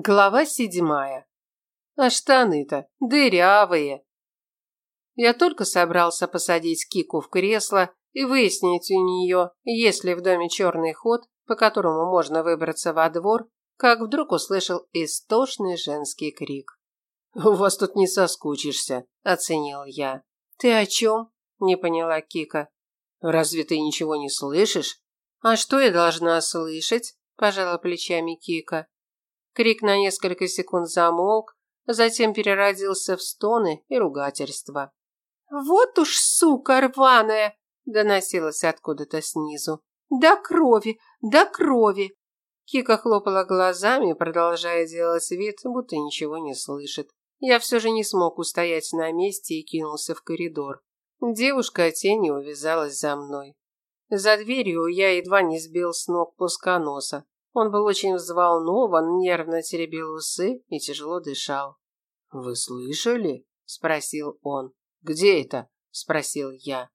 Глава седьмая. А штаны-то дырявые. Я только собрался посадить Кику в кресло и выяснить у нее, есть ли в доме черный ход, по которому можно выбраться во двор, как вдруг услышал истошный женский крик. «У вас тут не соскучишься», – оценил я. «Ты о чем?» – не поняла Кика. «Разве ты ничего не слышишь?» «А что я должна слышать?» – пожала плечами Кика. Крик на несколько секунд замолк, затем переродился в стоны и ругательства. «Вот уж сука рваная!» – доносилось откуда-то снизу. «До крови! До крови!» Кика хлопала глазами, продолжая делать вид, будто ничего не слышит. Я все же не смог устоять на месте и кинулся в коридор. Девушка тенью увязалась за мной. За дверью я едва не сбил с ног плосконоса. Он был очень взволнован, нервно теребил усы и тяжело дышал. «Вы слышали?» – спросил он. «Где это?» – спросил я.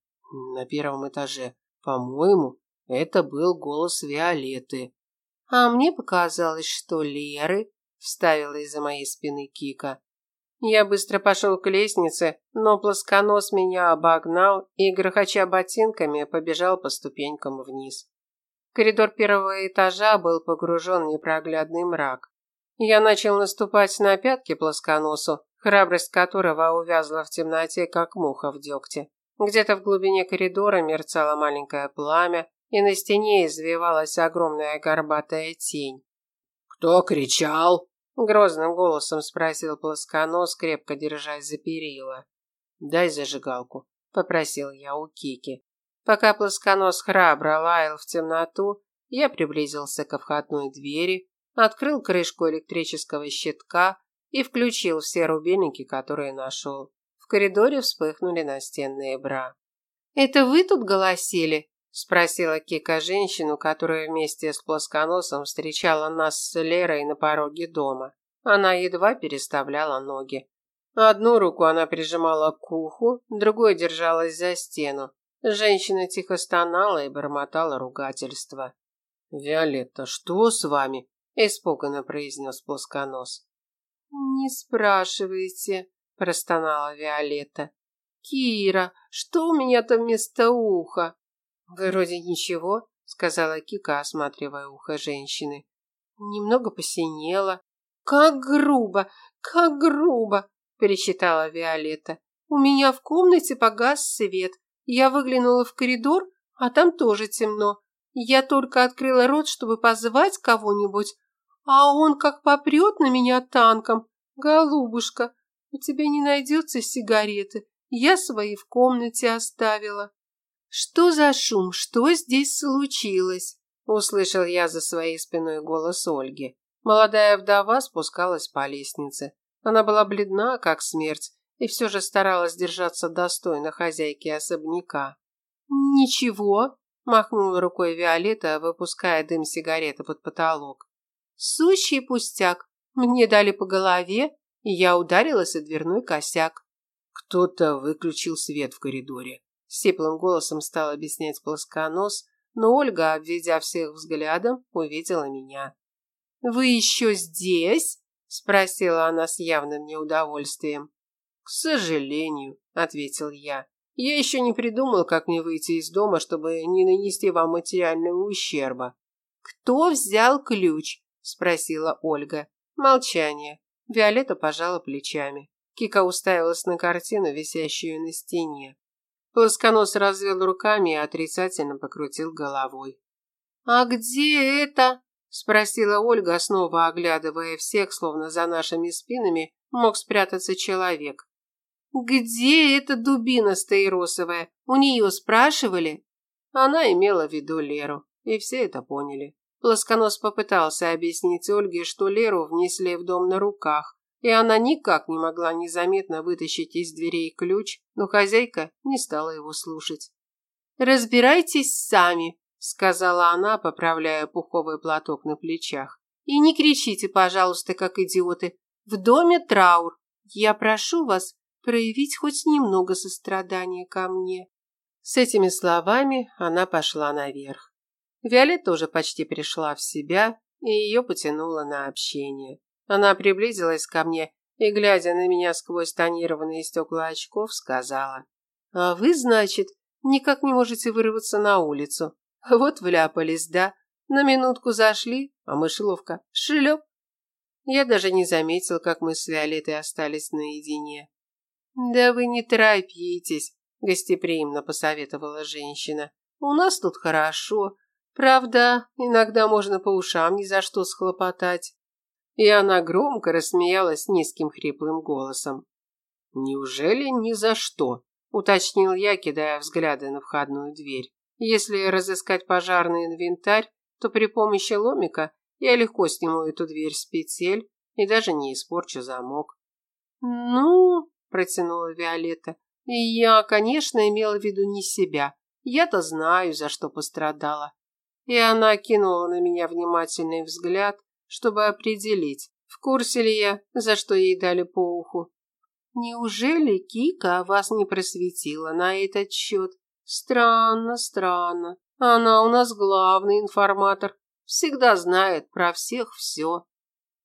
«На первом этаже. По-моему, это был голос Виолетты». «А мне показалось, что Леры», – вставила из-за моей спины Кика. Я быстро пошел к лестнице, но плосконос меня обогнал и, грохоча ботинками, побежал по ступенькам вниз. Коридор первого этажа был погружен в непроглядный мрак. Я начал наступать на пятки плосконосу, храбрость которого увязла в темноте, как муха в дегте. Где-то в глубине коридора мерцало маленькое пламя, и на стене извивалась огромная горбатая тень. «Кто кричал?» – грозным голосом спросил плосконос, крепко держась за перила. «Дай зажигалку», – попросил я у Кики. Пока плосконос храбро лаял в темноту, я приблизился к входной двери, открыл крышку электрического щитка и включил все рубильники, которые нашел. В коридоре вспыхнули настенные бра. «Это вы тут голосили?» – спросила Кика женщину, которая вместе с плосконосом встречала нас с Лерой на пороге дома. Она едва переставляла ноги. Одну руку она прижимала к уху, другой держалась за стену. Женщина тихо стонала и бормотала ругательства. «Виолетта, что с вами?» – испуганно произнес плосконос. «Не спрашивайте», – простонала Виолетта. «Кира, что у меня-то вместо уха?» «Вроде ничего», – сказала Кика, осматривая ухо женщины. «Немного посинело». «Как грубо, как грубо!» – пересчитала Виолетта. «У меня в комнате погас свет. Я выглянула в коридор, а там тоже темно. Я только открыла рот, чтобы позвать кого-нибудь, а он как попрет на меня танком. Голубушка, у тебя не найдется сигареты. Я свои в комнате оставила. Что за шум? Что здесь случилось? Услышал я за своей спиной голос Ольги. Молодая вдова спускалась по лестнице. Она была бледна, как смерть, и все же старалась держаться достойно хозяйки особняка. «Ничего», – махнула рукой Виолетта, выпуская дым сигареты под потолок. «Сущий пустяк. Мне дали по голове, и я ударилась о дверной косяк». «Кто-то выключил свет в коридоре», – сиплым голосом стал объяснять плосконос, но Ольга, обведя всех взглядом, увидела меня. «Вы еще здесь?» – спросила она с явным неудовольствием. «К сожалению», – ответил я. «Я еще не придумал, как мне выйти из дома, чтобы не нанести вам материального ущерба». «Кто взял ключ?» – спросила Ольга. Молчание. Виолетта пожала плечами. Кика уставилась на картину, висящую на стене. Плосконос развел руками и отрицательно покрутил головой. «А где это?» – спросила Ольга, снова оглядывая всех, словно за нашими спинами мог спрятаться человек. «Где эта дубина стаиросовая? У нее спрашивали?» Она имела в виду Леру, и все это поняли. Плосконос попытался объяснить Ольге, что Леру внесли в дом на руках, и она никак не могла незаметно вытащить из дверей ключ, но хозяйка не стала его слушать. «Разбирайтесь сами», – сказала она, поправляя пуховый платок на плечах. «И не кричите, пожалуйста, как идиоты. В доме траур. Я прошу вас проявить хоть немного сострадания ко мне. С этими словами она пошла наверх. Виолетта уже почти пришла в себя, и ее потянуло на общение. Она приблизилась ко мне и, глядя на меня сквозь тонированные стекла очков, сказала. «А вы, значит, никак не можете вырваться на улицу. Вот вляпались, да? На минутку зашли, а мышеловка шлеп. Я даже не заметил, как мы с Виолеттой остались наедине. «Да вы не торопитесь», – гостеприимно посоветовала женщина. «У нас тут хорошо. Правда, иногда можно по ушам ни за что схлопотать». И она громко рассмеялась низким хриплым голосом. «Неужели ни за что?» – уточнил я, кидая взгляды на входную дверь. «Если разыскать пожарный инвентарь, то при помощи ломика я легко сниму эту дверь с петель и даже не испорчу замок». «Ну...» – протянула Виолетта. «Я, конечно, имела в виду не себя. Я-то знаю, за что пострадала». И она кинула на меня внимательный взгляд, чтобы определить, в курсе ли я, за что ей дали по уху. Неужели Кика вас не просветила на этот счет? Странно, странно. Она у нас главный информатор. Всегда знает про всех все.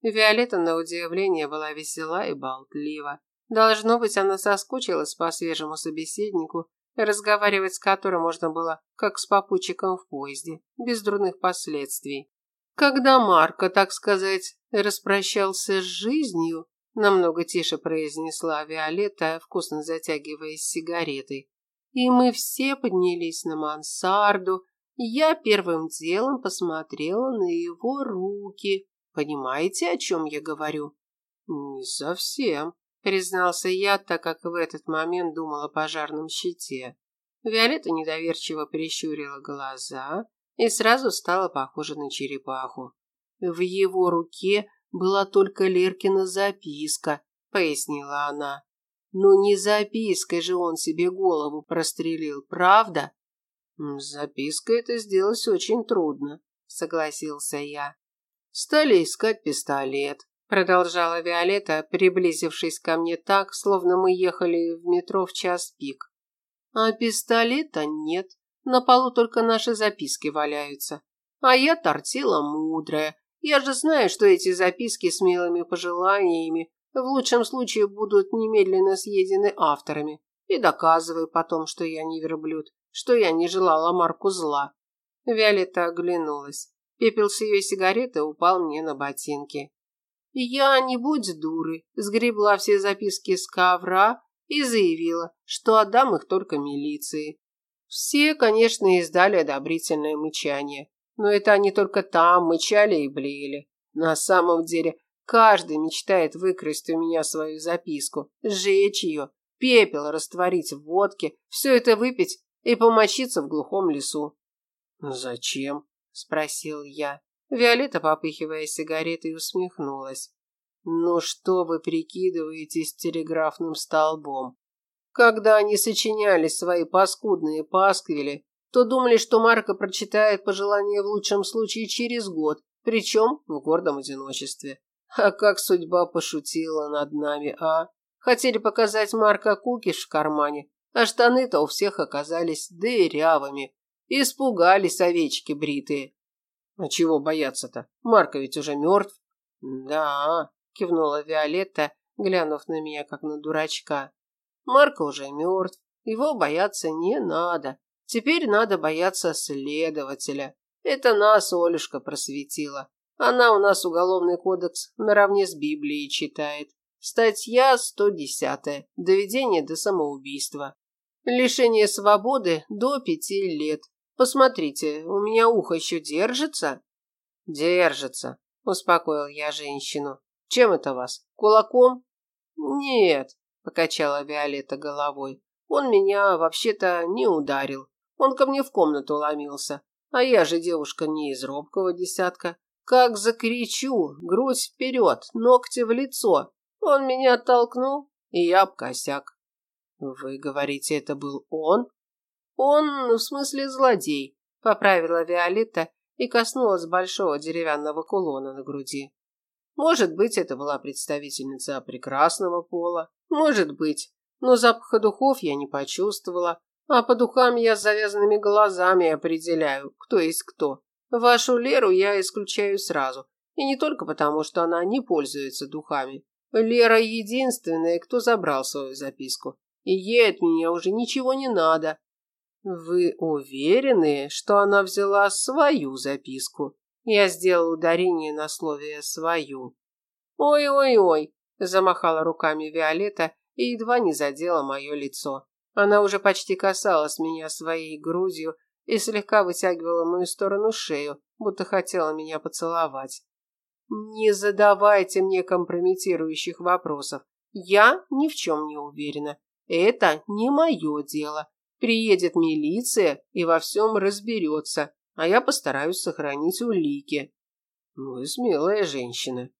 Виолетта, на удивление, была весела и болтлива. Должно быть, она соскучилась по свежему собеседнику, разговаривать с которым можно было, как с попутчиком в поезде, без дурных последствий. Когда Марко, так сказать, распрощался с жизнью, намного тише произнесла Виолетта, вкусно затягиваясь сигаретой. И мы все поднялись на мансарду, я первым делом посмотрела на его руки. Понимаете, о чем я говорю? Не совсем, признался я, так как в этот момент думала о пожарном щите. Виолетта недоверчиво прищурила глаза, и сразу стала похожа на черепаху. В его руке была только Леркина записка, пояснила она. Но не запиской же он себе голову прострелил, правда? Запиской это сделать очень трудно, согласился я. Стали искать пистолет, продолжала Виолетта, приблизившись ко мне так, словно мы ехали в метро в час пик. А пистолета нет. На полу только наши записки валяются. А я тортила мудрая. Я же знаю, что эти записки с милыми пожеланиями в лучшем случае будут немедленно съедены авторами. И доказываю потом, что я не верблюд, что я не желала Марку зла. Виолетта оглянулась. Пепел с ее сигареты упал мне на ботинки. Я, не будь дурой, сгребла все записки с ковра и заявила, что отдам их только милиции. Все, конечно, издали одобрительное мычание. Но это они только там мычали и блеяли. На самом деле, каждый мечтает выкрасть у меня свою записку, сжечь ее, пепел растворить в водке, все это выпить и помочиться в глухом лесу. «Зачем?» – спросил я. Виолетта, попыхивая сигаретой, усмехнулась. «Ну что вы прикидываетесь телеграфным столбом? Когда они сочиняли свои паскудные пасквили, то думали, что Марко прочитает пожелания в лучшем случае через год, причем в гордом одиночестве. А как судьба пошутила над нами, а? Хотели показать Марка кукиш в кармане, а штаны-то у всех оказались дырявыми. Испугались овечки бритые. А чего бояться-то? Марко ведь уже мертв. Да, кивнула Виолетта, глянув на меня как на дурачка. Марко уже мертв, его бояться не надо. Теперь надо бояться следователя. Это нас Олюшка просветила. Она у нас уголовный кодекс наравне с Библией читает. Статья 110. Доведение до самоубийства. Лишение свободы до пяти лет. Посмотрите, у меня ухо еще держится? Держится, успокоил я женщину. Чем это вас? Кулаком? Нет, покачала Виолетта головой. Он меня вообще-то не ударил. Он ко мне в комнату ломился. А я же девушка не из робкого десятка. Как закричу, грудь вперед, ногти в лицо. Он меня оттолкнул, и я об косяк. Вы говорите, это был он? Он, в смысле, злодей, поправила Виолетта и коснулась большого деревянного кулона на груди. Может быть, это была представительница прекрасного пола. Может быть. Но запаха духов я не почувствовала. А по духам я с завязанными глазами определяю, кто есть кто. Вашу Леру я исключаю сразу. И не только потому, что она не пользуется духами. Лера единственная, кто забрал свою записку. И ей от меня уже ничего не надо. Вы уверены, что она взяла свою записку? Я сделал ударение на слове «свою». «Ой-ой-ой», – замахала руками Виолетта и едва не задела мое лицо. Она уже почти касалась меня своей грудью и слегка вытягивала мою сторону шею, будто хотела меня поцеловать. «Не задавайте мне компрометирующих вопросов. Я ни в чем не уверена. Это не мое дело. Приедет милиция и во всем разберется, а я постараюсь сохранить улики». «Вы смелая женщина».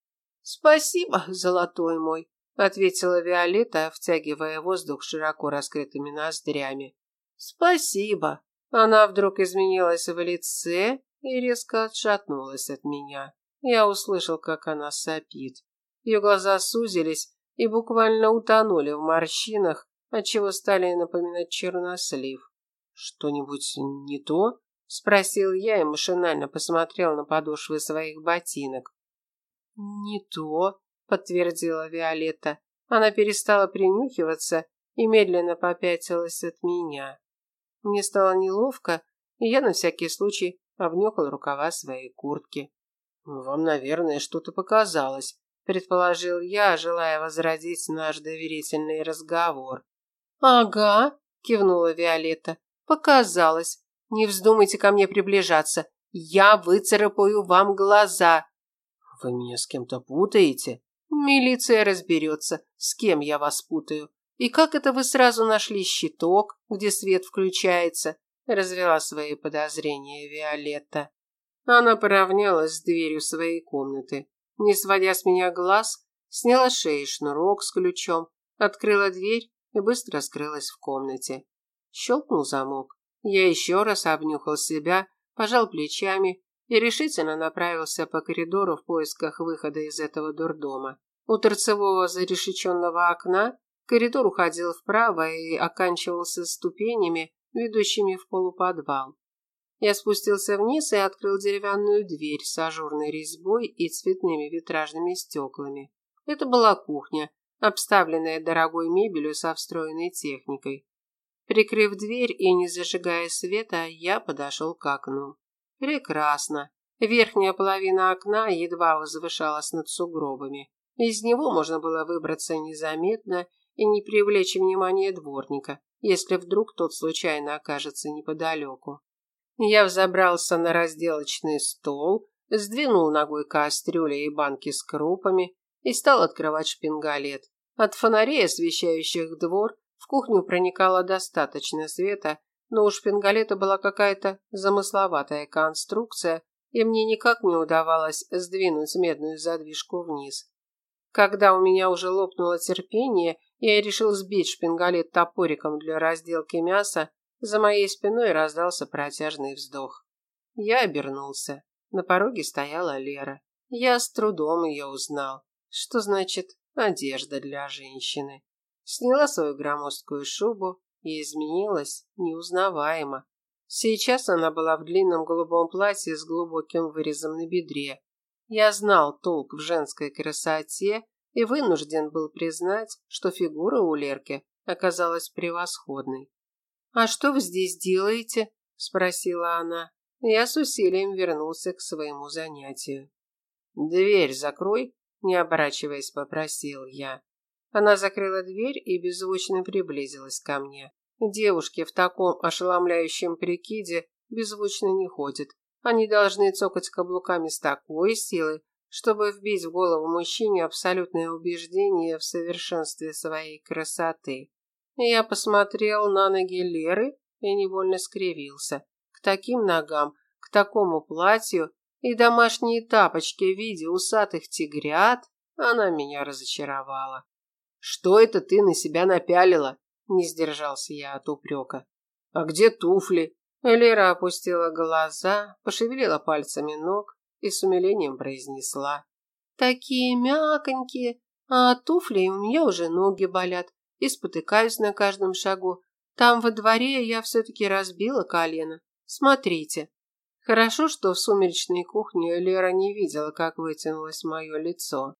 «Спасибо, золотой мой», – ответила Виолетта, втягивая воздух широко раскрытыми ноздрями. «Спасибо». Она вдруг изменилась в лице и резко отшатнулась от меня. Я услышал, как она сопит. Ее глаза сузились и буквально утонули в морщинах, отчего стали напоминать чернослив. «Что-нибудь не то?» – спросил я и машинально посмотрел на подошвы своих ботинок. «Не то», – подтвердила Виолетта. Она перестала принюхиваться и медленно попятилась от меня. Мне стало неловко, и я на всякий случай обнюхал рукава своей куртки. «Вам, наверное, что-то показалось», – предположил я, желая возродить наш доверительный разговор. «Ага», – кивнула Виолетта. «Показалось. Не вздумайте ко мне приближаться. Я выцарапаю вам глаза». «Вы меня с кем-то путаете?» «Милиция разберется, с кем я вас путаю. И как это вы сразу нашли щиток, где свет включается?» Развела свои подозрения Виолетта. Она поравнялась с дверью своей комнаты. Не сводя с меня глаз, сняла шеи шнурок с ключом, открыла дверь и быстро скрылась в комнате. Щелкнул замок. Я еще раз обнюхал себя, пожал плечами и решительно направился по коридору в поисках выхода из этого дурдома. У торцевого зарешеченного окна коридор уходил вправо и оканчивался ступенями, ведущими в полуподвал. Я спустился вниз и открыл деревянную дверь с ажурной резьбой и цветными витражными стеклами. Это была кухня, обставленная дорогой мебелью со встроенной техникой. Прикрыв дверь и не зажигая света, я подошел к окну. Прекрасно. Верхняя половина окна едва возвышалась над сугробами. Из него можно было выбраться незаметно и не привлечь внимание дворника, если вдруг тот случайно окажется неподалеку. Я взобрался на разделочный стол, сдвинул ногой кастрюли и банки с крупами, и стал открывать шпингалет. От фонарей, освещающих двор, в кухню проникало достаточно света, но у шпингалета была какая-то замысловатая конструкция, и мне никак не удавалось сдвинуть медную задвижку вниз. Когда у меня уже лопнуло терпение, я решил сбить шпингалет топориком для разделки мяса, за моей спиной раздался протяжный вздох. Я обернулся. На пороге стояла Лера. Я с трудом ее узнал. Что значит одежда для женщины? Сняла свою громоздкую шубу и изменилась неузнаваемо. Сейчас она была в длинном голубом платье с глубоким вырезом на бедре. Я знал толк в женской красоте и вынужден был признать, что фигура у Лерки оказалась превосходной. «А что вы здесь делаете?» – спросила она. Я с усилием вернулся к своему занятию. «Дверь закрой», не оборачиваясь, попросил я. Она закрыла дверь и беззвучно приблизилась ко мне. Девушки в таком ошеломляющем прикиде беззвучно не ходят. Они должны цокать каблуками с такой силой, чтобы вбить в голову мужчине абсолютное убеждение в совершенстве своей красоты. Я посмотрел на ноги Леры и невольно скривился. К таким ногам, к такому платью и домашние тапочки в виде усатых тигрят, она меня разочаровала. «Что это ты на себя напялила?» – не сдержался я от упрека. «А где туфли?» Лера опустила глаза, пошевелила пальцами ног и с умилением произнесла. «Такие мяконькие, а туфли у меня уже ноги болят и спотыкаюсь на каждом шагу. Там во дворе я все-таки разбила колено. Смотрите». Хорошо, что в сумеречной кухне Лера не видела, как вытянулось мое лицо.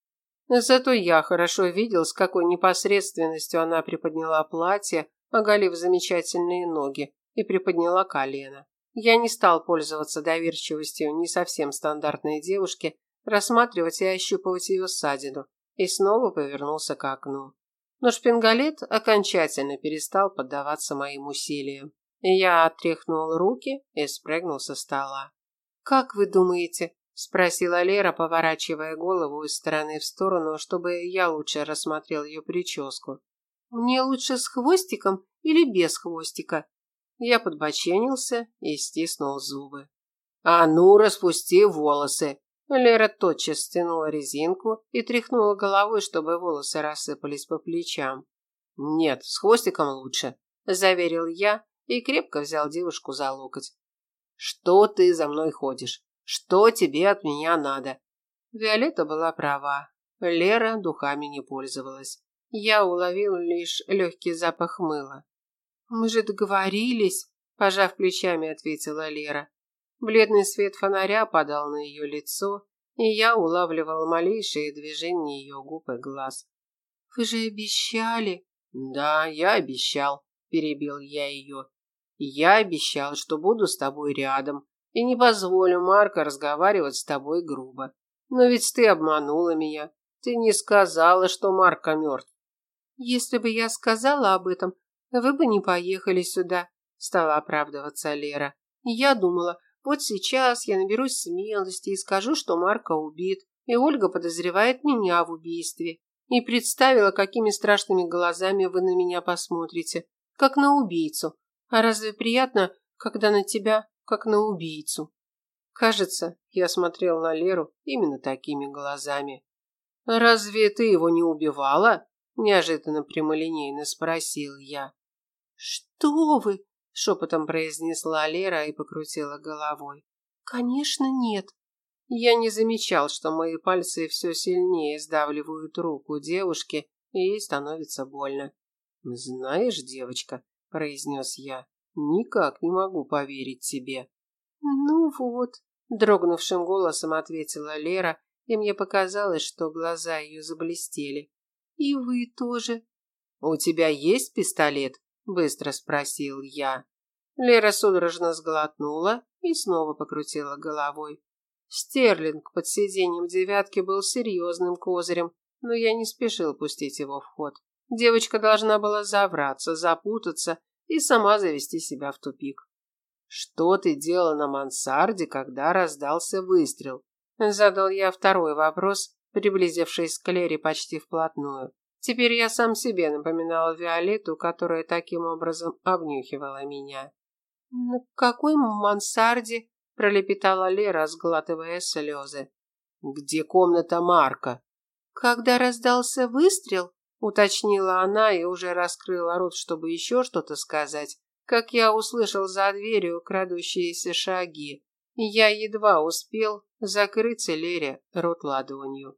Зато я хорошо видел, с какой непосредственностью она приподняла платье, оголив замечательные ноги, и приподняла колено. Я не стал пользоваться доверчивостью не совсем стандартной девушки, рассматривать и ощупывать ее ссадину, и снова повернулся к окну. Но шпингалет окончательно перестал поддаваться моим усилиям. Я отряхнул руки и спрыгнул со стола. «Как вы думаете?» – спросила Лера, поворачивая голову из стороны в сторону, чтобы я лучше рассмотрел ее прическу. «Мне лучше с хвостиком или без хвостика?» Я подбоченился и стиснул зубы. «А ну, распусти волосы!» Лера тотчас стянула резинку и тряхнула головой, чтобы волосы рассыпались по плечам. «Нет, с хвостиком лучше», – заверил я и крепко взял девушку за локоть. «Что ты за мной ходишь? Что тебе от меня надо?» Виолетта была права. Лера духами не пользовалась. Я уловил лишь легкий запах мыла. «Мы же договорились», – пожав плечами, ответила Лера. Бледный свет фонаря падал на ее лицо, и я улавливал малейшие движения ее губ и глаз. «Вы же обещали!» «Да, я обещал», – перебил я ее. «Я обещал, что буду с тобой рядом и не позволю Марка разговаривать с тобой грубо. Но ведь ты обманула меня. Ты не сказала, что Марка мертв». «Если бы я сказала об этом, вы бы не поехали сюда», – стала оправдываться Лера. «Я думала, вот сейчас я наберусь смелости и скажу, что Марка убит, и Ольга подозревает меня в убийстве. И представила, какими страшными глазами вы на меня посмотрите, как на убийцу. А разве приятно, когда на тебя, как на убийцу? Кажется, я смотрел на Леру именно такими глазами. «Разве ты его не убивала?» – неожиданно прямолинейно спросил я. «Что вы?» шепотом произнесла Лера и покрутила головой. Конечно, нет. Я не замечал, что мои пальцы все сильнее сдавливают руку девушки, и ей становится больно. Знаешь, девочка, произнес я, никак не могу поверить тебе. Ну вот, дрогнувшим голосом ответила Лера, и мне показалось, что глаза ее заблестели. И вы тоже. У тебя есть пистолет? быстро спросил я. Лера судорожно сглотнула и снова покрутила головой. Стерлинг под сиденьем девятки был серьезным козырем, но я не спешил пустить его в ход. Девочка должна была завраться, запутаться и сама завести себя в тупик. «Что ты делала на мансарде, когда раздался выстрел?» Задал я второй вопрос, приблизившись к Лере почти вплотную. Теперь я сам себе напоминал Виолетту, которая таким образом обнюхивала меня. «На какой мансарде?» – пролепетала Лера, сглатывая слезы. «Где комната Марка?» «Когда раздался выстрел?» – уточнила она и уже раскрыла рот, чтобы еще что-то сказать, как я услышал за дверью крадущиеся шаги. Я едва успел закрыть Лере рот ладонью.